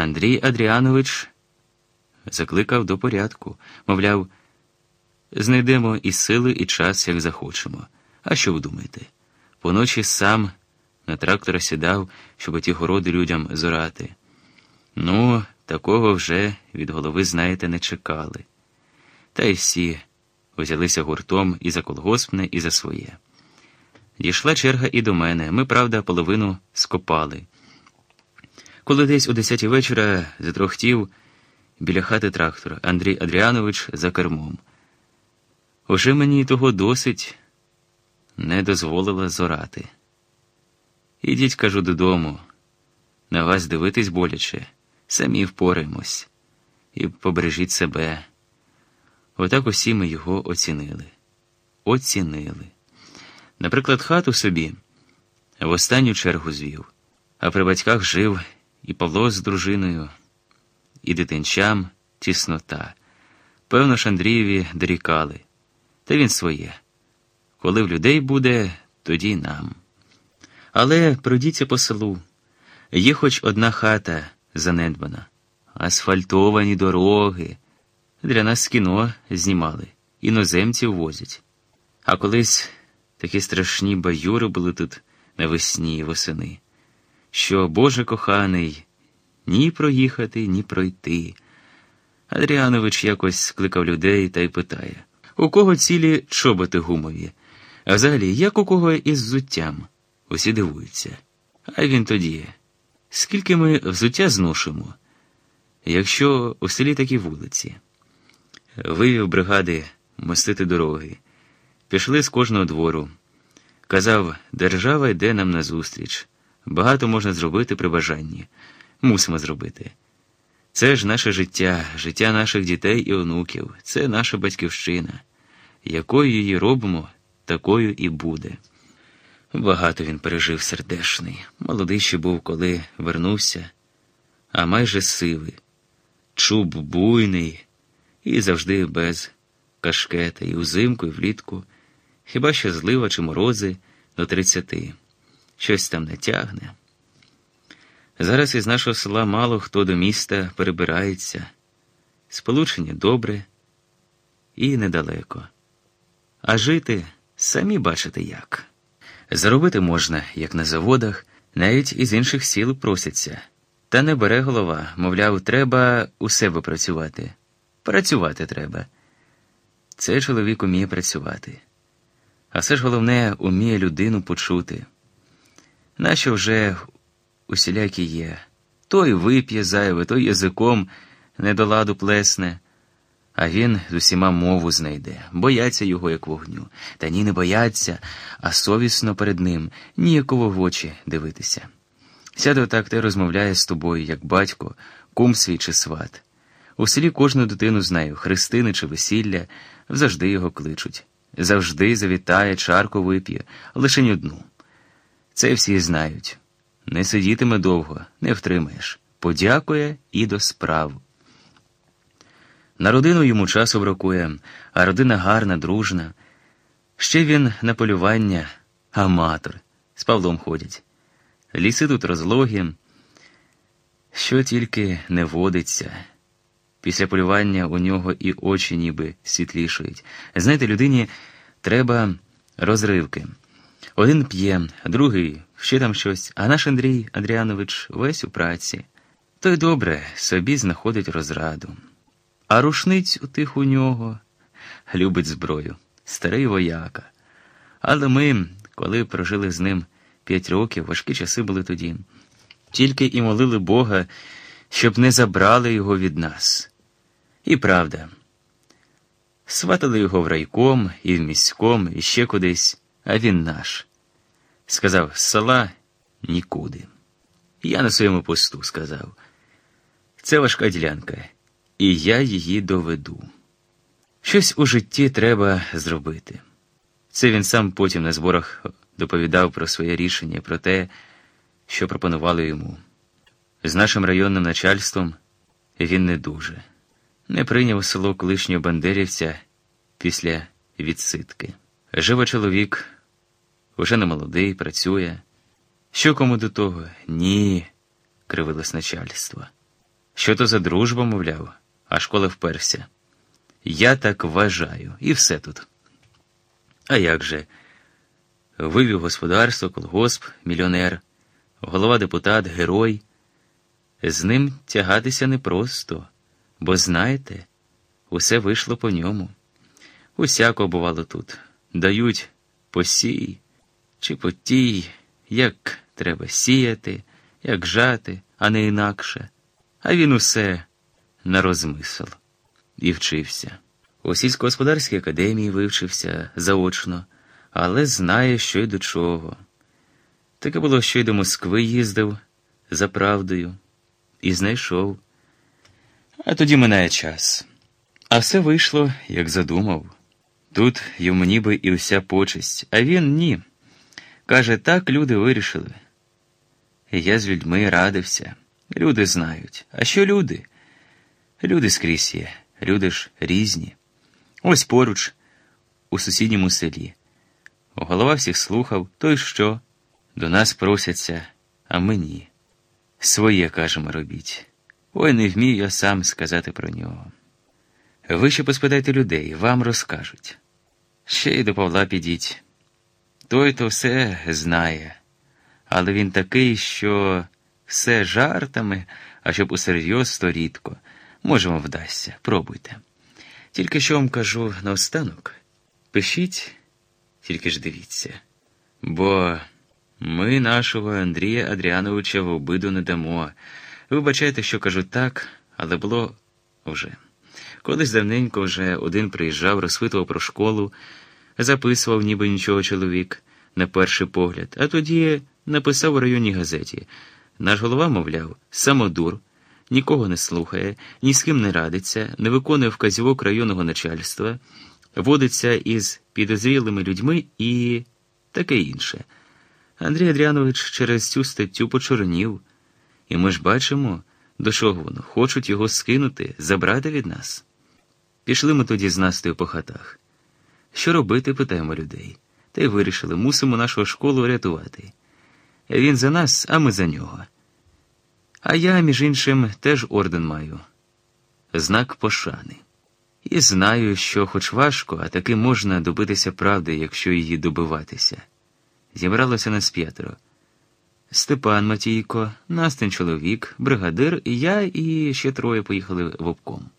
Андрій Адріанович закликав до порядку, мовляв, знайдемо і сили, і час, як захочемо. А що ви думаєте? Поночі сам на трактора сідав, щоб ті городи людям зорати. Ну, такого вже від голови, знаєте, не чекали. Та й всі взялися гуртом і за колгоспне, і за своє. Дійшла черга і до мене. Ми, правда, половину скопали. Коли десь о десятій вечора затрохтів біля хати трактор Андрій Адріанович за кермом. Уже мені того досить не дозволила зорати. Ідіть, кажу, додому. На вас дивитись боляче, самі впораємось і побережіть себе. Отак усі ми його оцінили. Оцінили. Наприклад, хату собі в останню чергу звів, а при батьках жив і Павло з дружиною, і дитинчам тіснота. Певно ж Андрієві дорікали, та він своє. Коли в людей буде, тоді й нам. Але пройдіться по селу. Є хоч одна хата занедбана, асфальтовані дороги. Для нас кіно знімали, іноземців возять. А колись такі страшні баюри були тут навесні і восени, що, Боже коханий, ні проїхати, ні пройти. Адріанович якось кликав людей та й питає у кого цілі чоботи гумові, а взагалі, як у кого із взуттям? Усі дивуються. А він тоді, скільки ми взуття зношимо, якщо у селі такі вулиці? Вивів бригади мостити дороги, пішли з кожного двору. Казав, держава йде нам назустріч. Багато можна зробити при бажанні. Мусимо зробити. Це ж наше життя, життя наших дітей і онуків, це наша батьківщина. Якою її робимо, такою і буде. Багато він пережив сердешний. Молодий ще був, коли вернувся, а майже сивий, чуб буйний і завжди без кашкета, і узимку, і влітку, хіба що злива чи морози до тридцяти. Щось там не тягне. Зараз із нашого села мало хто до міста перебирається. Сполучення добре і недалеко. А жити самі бачите як. Заробити можна, як на заводах, навіть із інших сіл просяться. Та не бере голова, мовляв, треба у себе працювати. Працювати треба. Цей чоловік уміє працювати. А все ж головне, уміє людину почути. Нащо вже усілякі є. Той вип'є зайве, той язиком не до ладу плесне, а він з усіма мову знайде, бояться його, як вогню. Та ні, не бояться, а совісно перед ним ніякого в очі дивитися. Сяде отак те розмовляє з тобою, як батько, кум свій чи сват. У селі кожну дитину знаю, хрестини чи весілля, завжди його кличуть. Завжди завітає, чарку вип'є, лише ні одну. Це всі знають. Не сидітиме довго, не втримаєш. Подякує і до справ. На родину йому часу бракує, а родина гарна, дружна. Ще він на полювання, аматор, з Павлом ходять. Ліси тут розлогі, що тільки не водиться. Після полювання у нього і очі ніби світлішають. Знаєте, людині треба розривки. Один п'є, другий ще там щось, а наш Андрій Андріанович весь у праці. Той добре собі знаходить розраду. А рушниць у тих у нього любить зброю, старий вояка. Але ми, коли прожили з ним п'ять років, важкі часи були тоді, тільки і молили Бога, щоб не забрали його від нас. І правда, сватали його в райком, і в міськом, і ще кудись, а він наш. Сказав, з села нікуди. Я на своєму посту сказав. Це важка ділянка, і я її доведу. Щось у житті треба зробити. Це він сам потім на зборах доповідав про своє рішення, про те, що пропонували йому. З нашим районним начальством він не дуже, не прийняв село колишнього бандерівця після відсидки. Живо чоловік, уже не молодий, працює. Що кому до того? Ні, кривилось начальство. Що то за дружба, мовляв, а школа вперся. Я так вважаю, і все тут. А як же? Вивів господарство, колгосп, мільйонер, голова депутат, герой. З ним тягатися непросто, бо знаєте, усе вийшло по ньому. Усяко бувало тут. Дають посій чи потій, як треба сіяти, як жати, а не інакше. А він усе на розмисел і вчився. У сільськогосподарській академії вивчився заочно, але знає, що й до чого. Таке було, що й до Москви їздив за правдою і знайшов. А тоді минає час. А все вийшло, як задумав. Тут йому ніби і вся почесть, а він ні. Каже, так люди вирішили. Я з людьми радився. Люди знають. А що люди? Люди скрізь є, люди ж різні. Ось поруч, у сусідньому селі. Голова всіх слухав, то й що? До нас просяться, а мені. Своє, кажемо, робіть. Ой, не вмію я сам сказати про нього. Ви ще поспитайте людей, вам розкажуть. Ще й до Павла підіть. Той то все знає, але він такий, що все жартами, а щоб усерйоз, то рідко. Може, вам вдасться, пробуйте. Тільки що вам кажу наостанок, пишіть, тільки ж дивіться, бо ми нашого Андрія Адріановича в обиду не дамо. Вибачайте, що кажу так, але було вже. Колись давненько вже один приїжджав, розпитував про школу, записував, ніби нічого чоловік, на перший погляд, а тоді написав у районній газеті. Наш голова, мовляв, самодур, нікого не слухає, ні з ким не радиться, не виконує вказівок районного начальства, водиться із підозрілими людьми і таке інше. Андрій Адріанович через цю статтю почорнів, і ми ж бачимо, до чого воно, хочуть його скинути, забрати від нас. Пішли ми тоді з Настою по хатах. Що робити, питаємо людей. Та й вирішили, мусимо нашу школу рятувати. Він за нас, а ми за нього. А я, між іншим, теж орден маю знак пошани. І знаю, що, хоч важко, а таки можна добитися правди, якщо її добиватися. Зібралося нас п'ятеро. Степан Матійко, Настин чоловік, бригадир, і я і ще троє поїхали в обком.